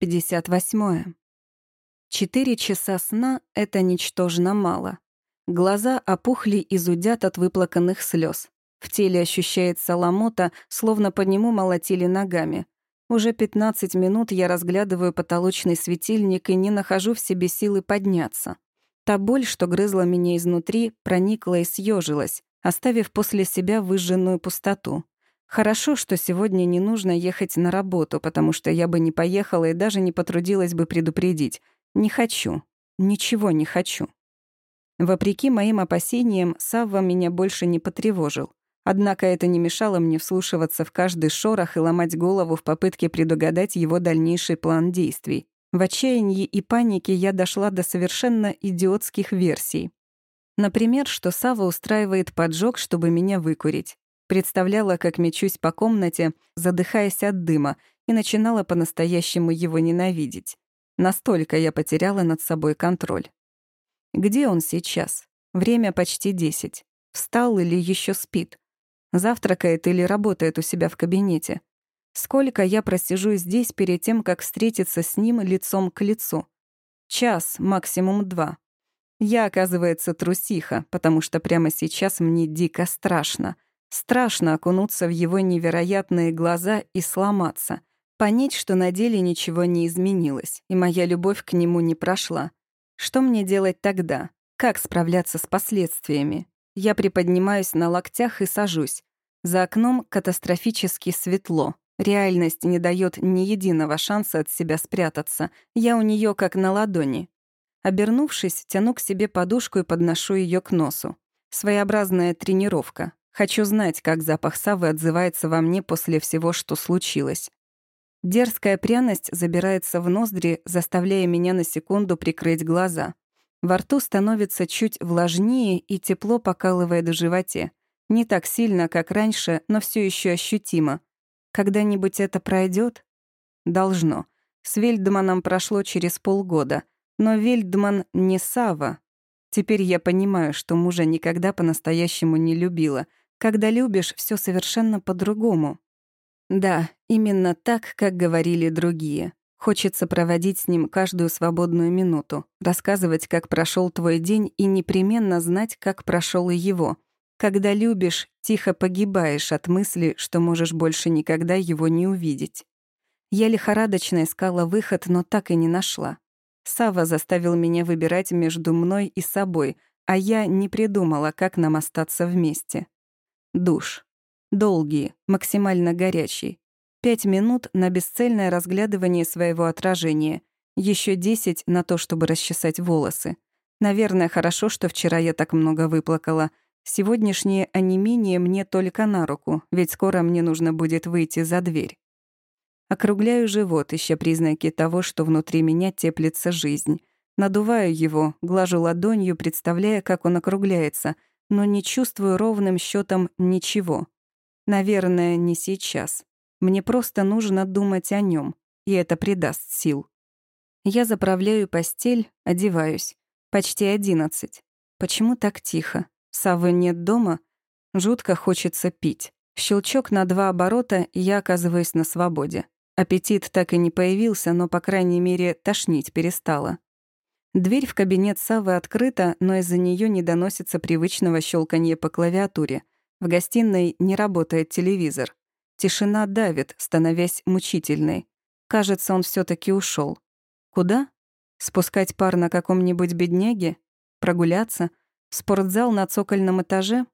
58. Четыре часа сна — это ничтожно мало. Глаза опухли и зудят от выплаканных слез. В теле ощущается ломота, словно по нему молотили ногами. Уже 15 минут я разглядываю потолочный светильник и не нахожу в себе силы подняться. Та боль, что грызла меня изнутри, проникла и съежилась, оставив после себя выжженную пустоту. Хорошо, что сегодня не нужно ехать на работу, потому что я бы не поехала и даже не потрудилась бы предупредить. Не хочу. Ничего не хочу. Вопреки моим опасениям, Савва меня больше не потревожил. Однако это не мешало мне вслушиваться в каждый шорох и ломать голову в попытке предугадать его дальнейший план действий. В отчаянии и панике я дошла до совершенно идиотских версий. Например, что Сава устраивает поджог, чтобы меня выкурить. Представляла, как мечусь по комнате, задыхаясь от дыма, и начинала по-настоящему его ненавидеть. Настолько я потеряла над собой контроль. Где он сейчас? Время почти десять. Встал или еще спит? Завтракает или работает у себя в кабинете? Сколько я просижу здесь перед тем, как встретиться с ним лицом к лицу? Час, максимум два. Я, оказывается, трусиха, потому что прямо сейчас мне дико страшно — Страшно окунуться в его невероятные глаза и сломаться. Понять, что на деле ничего не изменилось, и моя любовь к нему не прошла. Что мне делать тогда? Как справляться с последствиями? Я приподнимаюсь на локтях и сажусь. За окном катастрофически светло. Реальность не дает ни единого шанса от себя спрятаться. Я у нее как на ладони. Обернувшись, тяну к себе подушку и подношу ее к носу. Своеобразная тренировка. Хочу знать, как запах Савы отзывается во мне после всего, что случилось. Дерзкая пряность забирается в ноздри, заставляя меня на секунду прикрыть глаза. Во рту становится чуть влажнее и тепло покалывает в животе. Не так сильно, как раньше, но все еще ощутимо. Когда-нибудь это пройдет? Должно. С Вельдманом прошло через полгода. Но Вельдман не Сава. Теперь я понимаю, что мужа никогда по-настоящему не любила — когда любишь, все совершенно по-другому. Да, именно так, как говорили другие. Хочется проводить с ним каждую свободную минуту, рассказывать, как прошел твой день, и непременно знать, как прошел и его. Когда любишь, тихо погибаешь от мысли, что можешь больше никогда его не увидеть. Я лихорадочно искала выход, но так и не нашла. Сава заставил меня выбирать между мной и собой, а я не придумала, как нам остаться вместе. Душ. Долгий, максимально горячий. Пять минут на бесцельное разглядывание своего отражения. Еще десять на то, чтобы расчесать волосы. Наверное, хорошо, что вчера я так много выплакала. Сегодняшнее онемение мне только на руку, ведь скоро мне нужно будет выйти за дверь. Округляю живот, ища признаки того, что внутри меня теплится жизнь. Надуваю его, глажу ладонью, представляя, как он округляется — но не чувствую ровным счетом ничего. Наверное, не сейчас. Мне просто нужно думать о нем, и это придаст сил. Я заправляю постель, одеваюсь. Почти одиннадцать. Почему так тихо? Савы нет дома? Жутко хочется пить. Щелчок на два оборота, и я оказываюсь на свободе. Аппетит так и не появился, но, по крайней мере, тошнить перестала. Дверь в кабинет Савы открыта, но из-за нее не доносится привычного щелканья по клавиатуре. В гостиной не работает телевизор. Тишина давит, становясь мучительной. Кажется, он все таки ушел. Куда? Спускать пар на каком-нибудь бедняге? Прогуляться? В спортзал на цокольном этаже?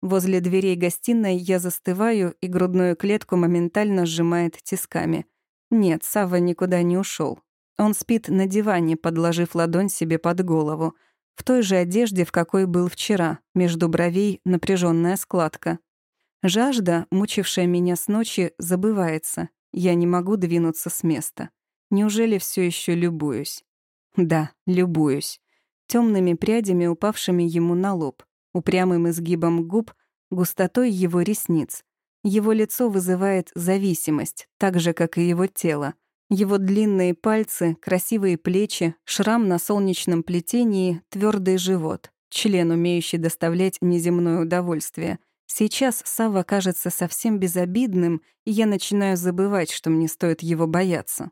Возле дверей гостиной я застываю, и грудную клетку моментально сжимает тисками. Нет, Сава никуда не ушел. Он спит на диване, подложив ладонь себе под голову, в той же одежде, в какой был вчера, между бровей напряженная складка. Жажда, мучившая меня с ночи, забывается. Я не могу двинуться с места. Неужели все еще любуюсь? Да, любуюсь. Темными прядями, упавшими ему на лоб, упрямым изгибом губ, густотой его ресниц. Его лицо вызывает зависимость, так же, как и его тело. Его длинные пальцы, красивые плечи, шрам на солнечном плетении, твердый живот, член, умеющий доставлять неземное удовольствие. Сейчас Сава кажется совсем безобидным, и я начинаю забывать, что мне стоит его бояться.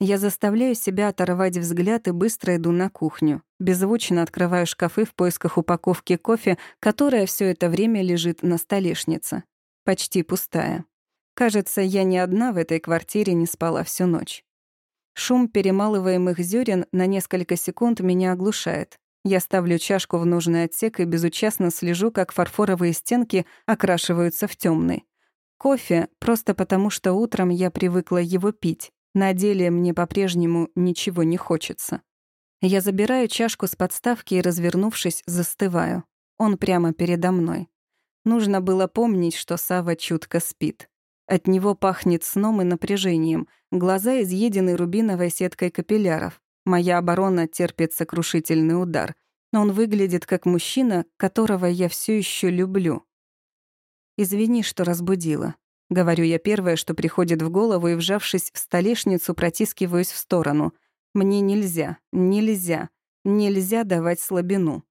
Я заставляю себя оторвать взгляд и быстро иду на кухню. Беззвучно открываю шкафы в поисках упаковки кофе, которая все это время лежит на столешнице. Почти пустая. Кажется, я ни одна в этой квартире не спала всю ночь. Шум перемалываемых зерен на несколько секунд меня оглушает. Я ставлю чашку в нужный отсек и безучастно слежу, как фарфоровые стенки окрашиваются в темный. Кофе просто потому, что утром я привыкла его пить. На деле мне по-прежнему ничего не хочется. Я забираю чашку с подставки и, развернувшись, застываю. Он прямо передо мной. Нужно было помнить, что Сава чутко спит. От него пахнет сном и напряжением, глаза изъедены рубиновой сеткой капилляров. Моя оборона терпит сокрушительный удар. Он выглядит как мужчина, которого я все еще люблю. «Извини, что разбудила», Говорю я первое, что приходит в голову, и, вжавшись в столешницу, протискиваюсь в сторону. Мне нельзя, нельзя, нельзя давать слабину.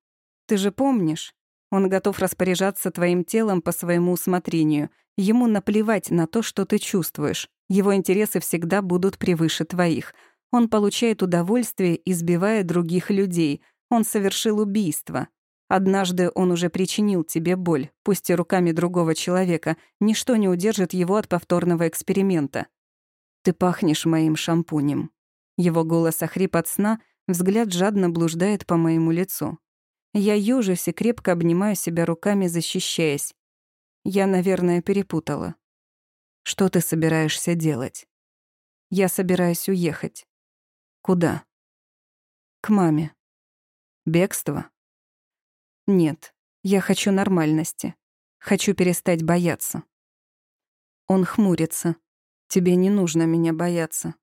Ты же помнишь? Он готов распоряжаться твоим телом по своему усмотрению. Ему наплевать на то, что ты чувствуешь. Его интересы всегда будут превыше твоих. Он получает удовольствие, избивая других людей. Он совершил убийство. Однажды он уже причинил тебе боль, пусть и руками другого человека, ничто не удержит его от повторного эксперимента. Ты пахнешь моим шампунем. Его голос охрип от сна, взгляд жадно блуждает по моему лицу. Я ёжусь и крепко обнимаю себя руками, защищаясь. Я, наверное, перепутала. Что ты собираешься делать? Я собираюсь уехать. Куда? К маме. Бегство? Нет, я хочу нормальности. Хочу перестать бояться. Он хмурится. Тебе не нужно меня бояться.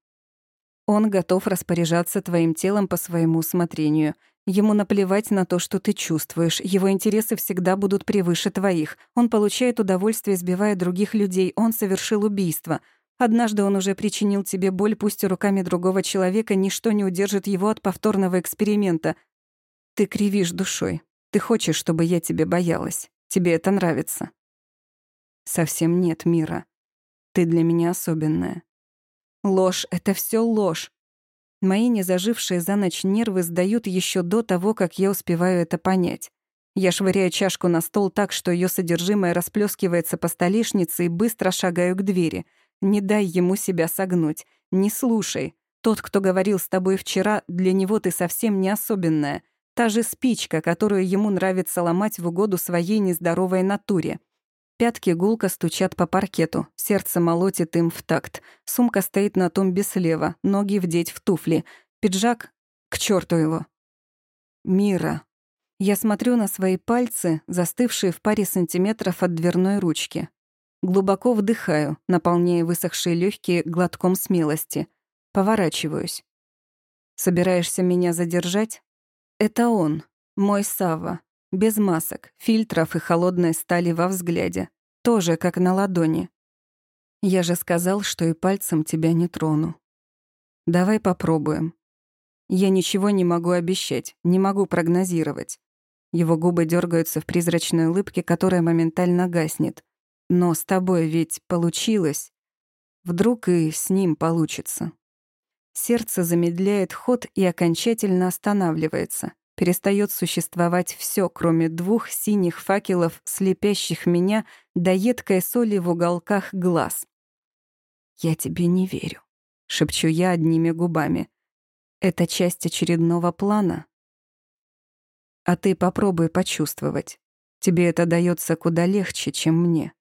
Он готов распоряжаться твоим телом по своему усмотрению. Ему наплевать на то, что ты чувствуешь. Его интересы всегда будут превыше твоих. Он получает удовольствие, сбивая других людей. Он совершил убийство. Однажды он уже причинил тебе боль, пусть и руками другого человека, ничто не удержит его от повторного эксперимента. Ты кривишь душой. Ты хочешь, чтобы я тебе боялась. Тебе это нравится. Совсем нет, Мира. Ты для меня особенная. Ложь — это все ложь. Мои незажившие за ночь нервы сдают еще до того, как я успеваю это понять. Я швыряю чашку на стол так, что ее содержимое расплескивается по столешнице и быстро шагаю к двери. Не дай ему себя согнуть. Не слушай. Тот, кто говорил с тобой вчера, для него ты совсем не особенная. Та же спичка, которую ему нравится ломать в угоду своей нездоровой натуре. Пятки гулко стучат по паркету, сердце молотит им в такт. Сумка стоит на тумбе слева, ноги вдеть в туфли. Пиджак... К черту его. Мира. Я смотрю на свои пальцы, застывшие в паре сантиметров от дверной ручки. Глубоко вдыхаю, наполняя высохшие легкие глотком смелости. Поворачиваюсь. «Собираешься меня задержать?» Это он, мой Сава, без масок, фильтров и холодной стали во взгляде. Тоже как на ладони. Я же сказал, что и пальцем тебя не трону. Давай попробуем. Я ничего не могу обещать, не могу прогнозировать. Его губы дергаются в призрачной улыбке, которая моментально гаснет. Но с тобой ведь получилось. Вдруг и с ним получится. Сердце замедляет ход и окончательно останавливается. Перестает существовать все, кроме двух синих факелов, слепящих меня до едкой соли в уголках глаз. «Я тебе не верю», — шепчу я одними губами. «Это часть очередного плана?» «А ты попробуй почувствовать. Тебе это дается куда легче, чем мне».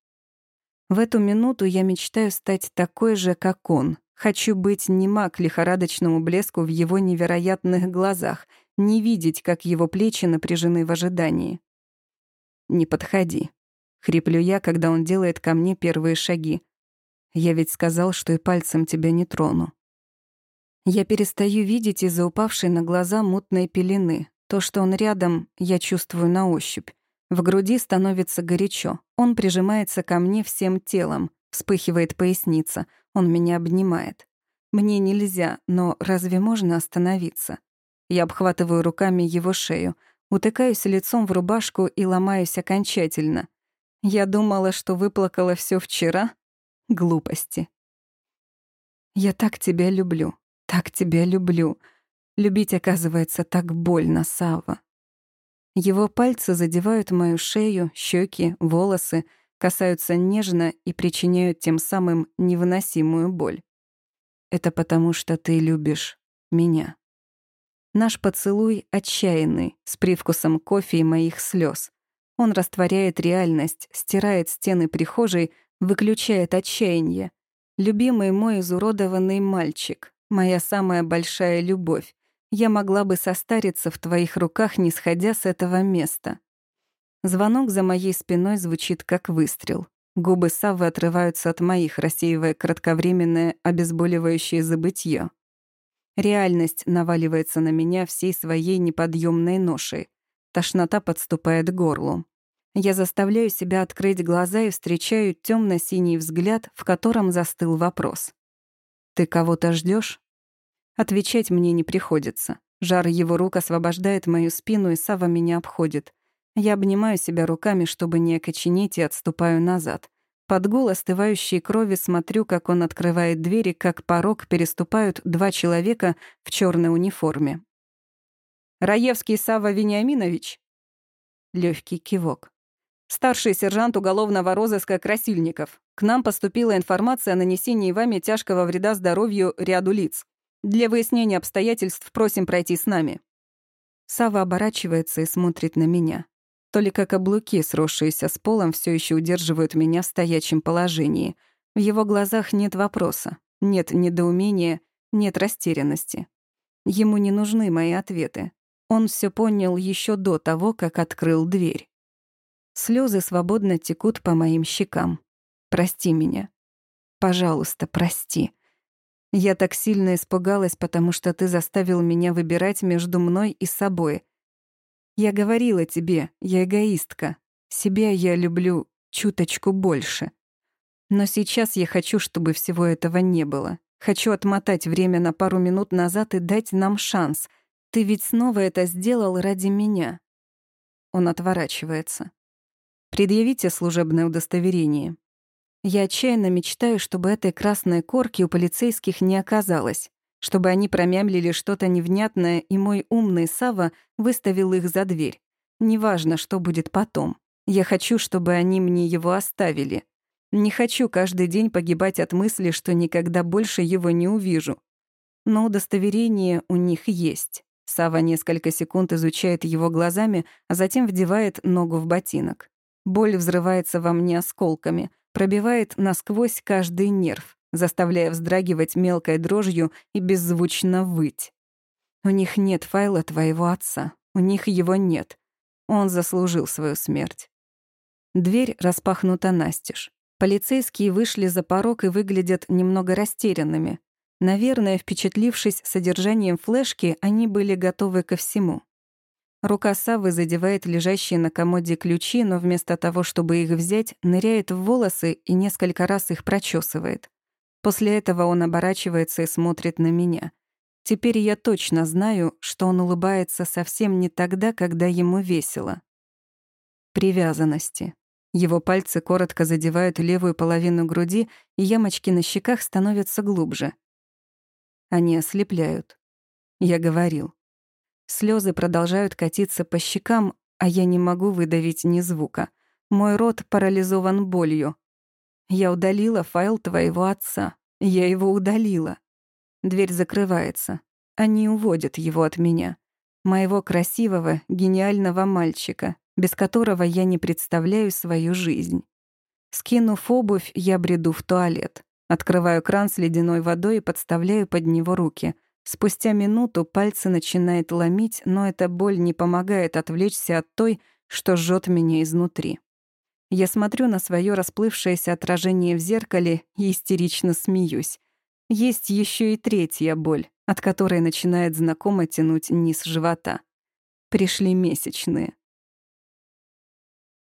В эту минуту я мечтаю стать такой же, как он, Хочу быть нема к лихорадочному блеску в его невероятных глазах, не видеть, как его плечи напряжены в ожидании. «Не подходи», — хриплю я, когда он делает ко мне первые шаги. «Я ведь сказал, что и пальцем тебя не трону». Я перестаю видеть из-за упавшей на глаза мутной пелены. То, что он рядом, я чувствую на ощупь. В груди становится горячо. Он прижимается ко мне всем телом. Вспыхивает поясница. Он меня обнимает. Мне нельзя, но разве можно остановиться? Я обхватываю руками его шею, утыкаюсь лицом в рубашку и ломаюсь окончательно. Я думала, что выплакала все вчера. Глупости. Я так тебя люблю. так тебя люблю. Любить, оказывается, так больно, Сава. Его пальцы задевают мою шею, щеки, волосы, касаются нежно и причиняют тем самым невыносимую боль. Это потому, что ты любишь меня. Наш поцелуй отчаянный, с привкусом кофе и моих слез. Он растворяет реальность, стирает стены прихожей, выключает отчаяние. Любимый мой изуродованный мальчик, моя самая большая любовь. Я могла бы состариться в твоих руках, не сходя с этого места. Звонок за моей спиной звучит как выстрел. Губы Саввы отрываются от моих, рассеивая кратковременное обезболивающее забытье. Реальность наваливается на меня всей своей неподъемной ношей. Тошнота подступает к горлу. Я заставляю себя открыть глаза и встречаю темно синий взгляд, в котором застыл вопрос. «Ты кого-то ждешь? Отвечать мне не приходится. Жар его рук освобождает мою спину, и Сава меня обходит. Я обнимаю себя руками, чтобы не окоченеть, и отступаю назад. Под гул остывающей крови смотрю, как он открывает двери, как порог переступают два человека в черной униформе. «Раевский Сава Вениаминович?» Легкий кивок. «Старший сержант уголовного розыска Красильников. К нам поступила информация о нанесении вами тяжкого вреда здоровью ряду лиц. Для выяснения обстоятельств просим пройти с нами». Сава оборачивается и смотрит на меня. Только каблуки, сросшиеся с полом, все еще удерживают меня в стоячем положении. В его глазах нет вопроса, нет недоумения, нет растерянности. Ему не нужны мои ответы. Он все понял еще до того, как открыл дверь. Слезы свободно текут по моим щекам. Прости меня. Пожалуйста, прости. Я так сильно испугалась, потому что ты заставил меня выбирать между мной и собой. Я говорила тебе, я эгоистка. Себя я люблю чуточку больше. Но сейчас я хочу, чтобы всего этого не было. Хочу отмотать время на пару минут назад и дать нам шанс. Ты ведь снова это сделал ради меня. Он отворачивается. Предъявите служебное удостоверение. Я отчаянно мечтаю, чтобы этой красной корки у полицейских не оказалось, чтобы они промямлили что-то невнятное, и мой умный Сава выставил их за дверь. Неважно, что будет потом. Я хочу, чтобы они мне его оставили. Не хочу каждый день погибать от мысли, что никогда больше его не увижу. Но удостоверение у них есть. Сава несколько секунд изучает его глазами, а затем вдевает ногу в ботинок. Боль взрывается во мне осколками — пробивает насквозь каждый нерв, заставляя вздрагивать мелкой дрожью и беззвучно выть. У них нет файла твоего отца. У них его нет. Он заслужил свою смерть. Дверь распахнута настежь. Полицейские вышли за порог и выглядят немного растерянными. Наверное, впечатлившись содержанием флешки, они были готовы ко всему. Рука Савы задевает лежащие на комоде ключи, но вместо того, чтобы их взять, ныряет в волосы и несколько раз их прочесывает. После этого он оборачивается и смотрит на меня. Теперь я точно знаю, что он улыбается совсем не тогда, когда ему весело. Привязанности. Его пальцы коротко задевают левую половину груди, и ямочки на щеках становятся глубже. Они ослепляют. Я говорил. Слезы продолжают катиться по щекам, а я не могу выдавить ни звука. Мой рот парализован болью. Я удалила файл твоего отца. Я его удалила. Дверь закрывается. Они уводят его от меня. Моего красивого, гениального мальчика, без которого я не представляю свою жизнь. Скинув обувь, я бреду в туалет. Открываю кран с ледяной водой и подставляю под него руки — Спустя минуту пальцы начинает ломить, но эта боль не помогает отвлечься от той, что жжет меня изнутри. Я смотрю на свое расплывшееся отражение в зеркале и истерично смеюсь. Есть еще и третья боль, от которой начинает знакомо тянуть низ живота. Пришли месячные.